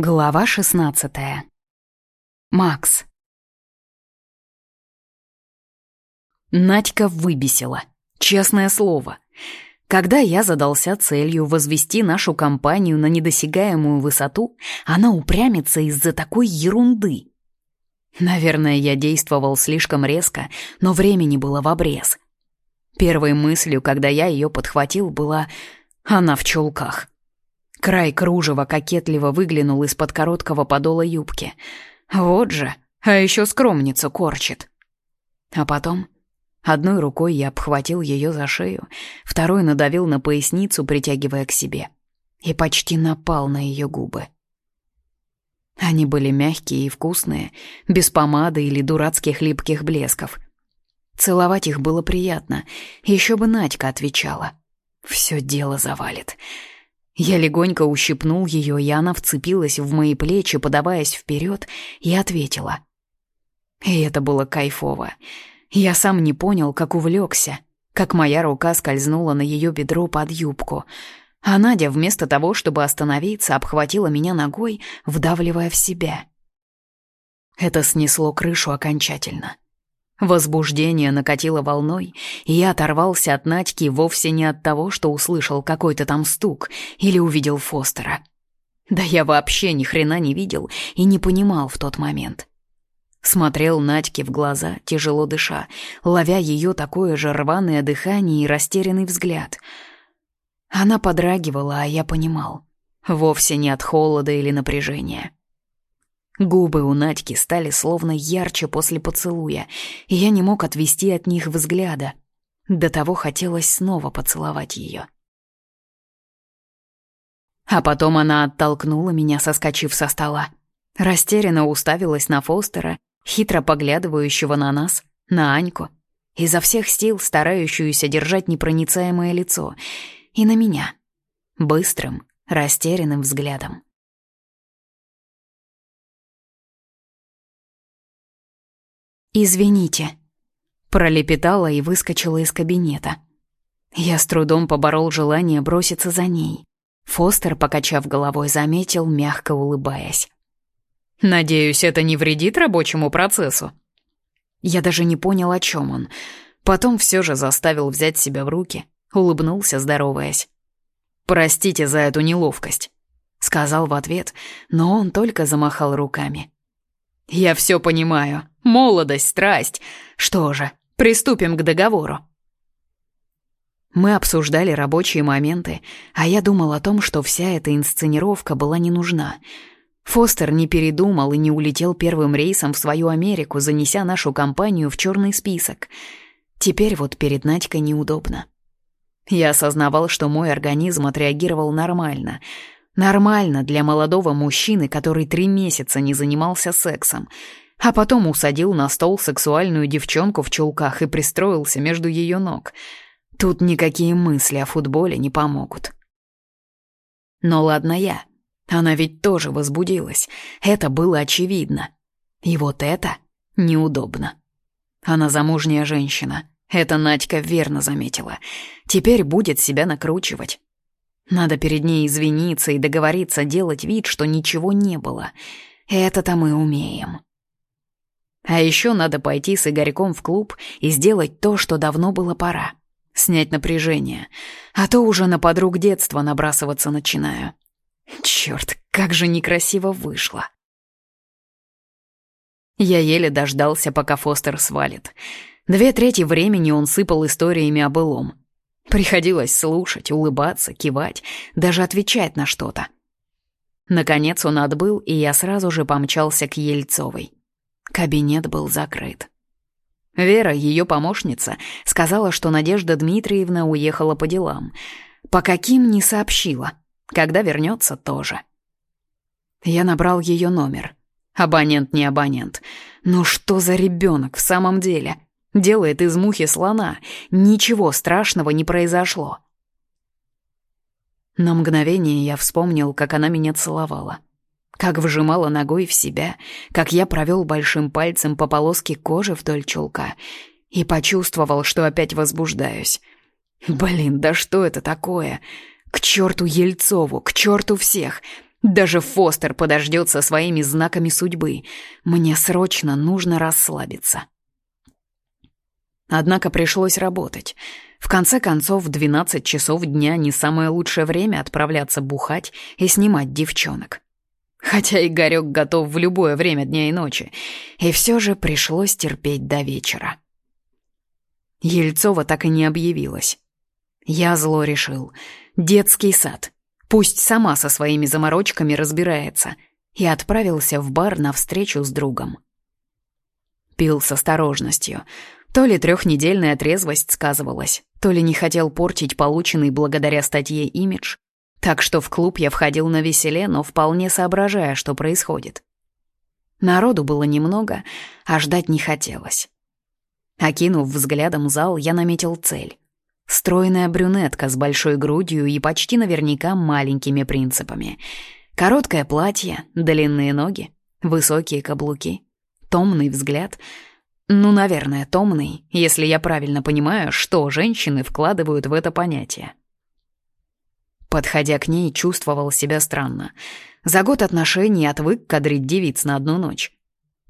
Глава 16. Макс. Надька выбесила. Честное слово. Когда я задался целью возвести нашу компанию на недосягаемую высоту, она упрямится из-за такой ерунды. Наверное, я действовал слишком резко, но времени было в обрез. Первой мыслью, когда я ее подхватил, была «она в чулках». Край кружева кокетливо выглянул из-под короткого подола юбки. Вот же, а еще скромницу корчит. А потом одной рукой я обхватил ее за шею, второй надавил на поясницу, притягивая к себе, и почти напал на ее губы. Они были мягкие и вкусные, без помады или дурацких липких блесков. Целовать их было приятно, еще бы Надька отвечала. Все дело завалит. Я легонько ущипнул ее, и она вцепилась в мои плечи, подаваясь вперед, и ответила. И это было кайфово. Я сам не понял, как увлекся, как моя рука скользнула на ее бедро под юбку, а Надя вместо того, чтобы остановиться, обхватила меня ногой, вдавливая в себя. Это снесло крышу окончательно. Возбуждение накатило волной, и я оторвался от Надьки вовсе не от того, что услышал какой-то там стук или увидел Фостера. Да я вообще ни хрена не видел и не понимал в тот момент. Смотрел Надьке в глаза, тяжело дыша, ловя ее такое же рваное дыхание и растерянный взгляд. Она подрагивала, а я понимал. Вовсе не от холода или напряжения. Губы у Надьки стали словно ярче после поцелуя, и я не мог отвести от них взгляда. До того хотелось снова поцеловать ее. А потом она оттолкнула меня, соскочив со стола. Растерянно уставилась на Фостера, хитро поглядывающего на нас, на Аньку, изо всех сил старающуюся держать непроницаемое лицо, и на меня, быстрым, растерянным взглядом. «Извините», — пролепетала и выскочила из кабинета. Я с трудом поборол желание броситься за ней. Фостер, покачав головой, заметил, мягко улыбаясь. «Надеюсь, это не вредит рабочему процессу?» Я даже не понял, о чем он. Потом все же заставил взять себя в руки, улыбнулся, здороваясь. «Простите за эту неловкость», — сказал в ответ, но он только замахал руками. «Я все понимаю. Молодость, страсть. Что же, приступим к договору». Мы обсуждали рабочие моменты, а я думал о том, что вся эта инсценировка была не нужна. Фостер не передумал и не улетел первым рейсом в свою Америку, занеся нашу компанию в черный список. Теперь вот перед Надькой неудобно. Я осознавал, что мой организм отреагировал нормально — Нормально для молодого мужчины, который три месяца не занимался сексом, а потом усадил на стол сексуальную девчонку в чулках и пристроился между ее ног. Тут никакие мысли о футболе не помогут. Но ладно я. Она ведь тоже возбудилась. Это было очевидно. И вот это неудобно. Она замужняя женщина. Это Надька верно заметила. Теперь будет себя накручивать. Надо перед ней извиниться и договориться делать вид, что ничего не было. Это-то мы умеем. А еще надо пойти с Игорьком в клуб и сделать то, что давно было пора. Снять напряжение. А то уже на подруг детства набрасываться начинаю. Черт, как же некрасиво вышло. Я еле дождался, пока Фостер свалит. Две трети времени он сыпал историями о былом. Приходилось слушать, улыбаться, кивать, даже отвечать на что-то. Наконец он отбыл, и я сразу же помчался к Ельцовой. Кабинет был закрыт. Вера, ее помощница, сказала, что Надежда Дмитриевна уехала по делам. По каким не сообщила. Когда вернется, тоже. Я набрал ее номер. Абонент не абонент. Ну что за ребенок в самом деле? Делает из мухи слона. Ничего страшного не произошло. На мгновение я вспомнил, как она меня целовала. Как вжимала ногой в себя, как я провел большим пальцем по полоске кожи вдоль чулка и почувствовал, что опять возбуждаюсь. Блин, да что это такое? К черту Ельцову, к черту всех! Даже Фостер подождет со своими знаками судьбы. Мне срочно нужно расслабиться. Однако пришлось работать. В конце концов, 12 часов дня не самое лучшее время отправляться бухать и снимать девчонок. Хотя Игорёк готов в любое время дня и ночи. И все же пришлось терпеть до вечера. Ельцова так и не объявилась. Я зло решил. Детский сад. Пусть сама со своими заморочками разбирается. И отправился в бар на встречу с другом. Пил с осторожностью. То ли трехнедельная трезвость сказывалась, то ли не хотел портить полученный благодаря статье имидж. Так что в клуб я входил на веселе, но вполне соображая, что происходит. Народу было немного, а ждать не хотелось. Окинув взглядом зал, я наметил цель. Стройная брюнетка с большой грудью и почти наверняка маленькими принципами. Короткое платье, длинные ноги, высокие каблуки, томный взгляд. Ну, наверное, томный, если я правильно понимаю, что женщины вкладывают в это понятие. Подходя к ней, чувствовал себя странно. За год отношений отвык кадрить девиц на одну ночь.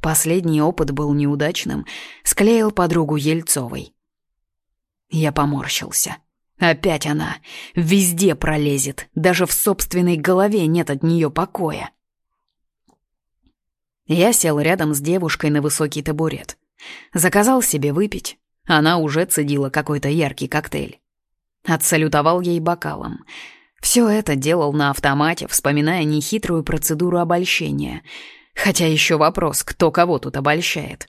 Последний опыт был неудачным, склеил подругу Ельцовой. Я поморщился. Опять она. Везде пролезет. Даже в собственной голове нет от нее покоя. Я сел рядом с девушкой на высокий табурет. Заказал себе выпить. Она уже цедила какой-то яркий коктейль. Отсалютовал ей бокалом. Все это делал на автомате, вспоминая нехитрую процедуру обольщения. Хотя еще вопрос, кто кого тут обольщает.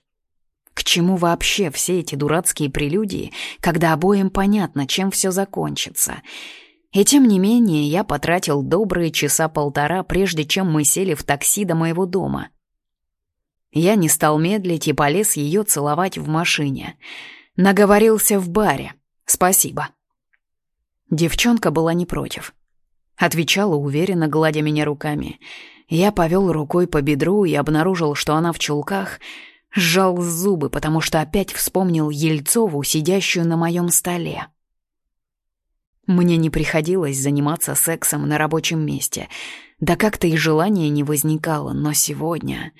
К чему вообще все эти дурацкие прелюдии, когда обоим понятно, чем все закончится? И тем не менее я потратил добрые часа полтора, прежде чем мы сели в такси до моего дома. Я не стал медлить и полез ее целовать в машине. Наговорился в баре. Спасибо. Девчонка была не против. Отвечала уверенно, гладя меня руками. Я повел рукой по бедру и обнаружил, что она в чулках — Сжал зубы, потому что опять вспомнил Ельцову, сидящую на моем столе. Мне не приходилось заниматься сексом на рабочем месте. Да как-то и желания не возникало, но сегодня...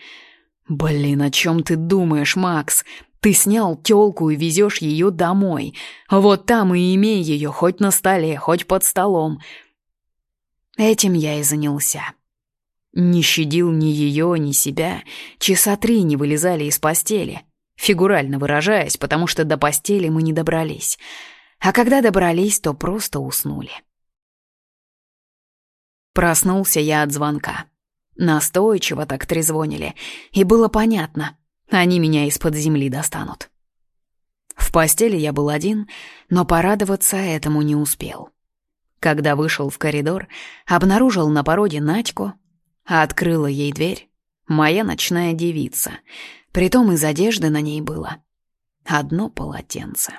Блин, о чем ты думаешь, Макс? Ты снял тёлку и везешь ее домой. Вот там и имей ее хоть на столе, хоть под столом. Этим я и занялся. Не щадил ни ее, ни себя. Часа три не вылезали из постели. Фигурально выражаясь, потому что до постели мы не добрались. А когда добрались, то просто уснули. Проснулся я от звонка. Настойчиво так трезвонили, и было понятно, они меня из-под земли достанут. В постели я был один, но порадоваться этому не успел. Когда вышел в коридор, обнаружил на породе Надьку, а открыла ей дверь моя ночная девица. Притом из одежды на ней было одно полотенце.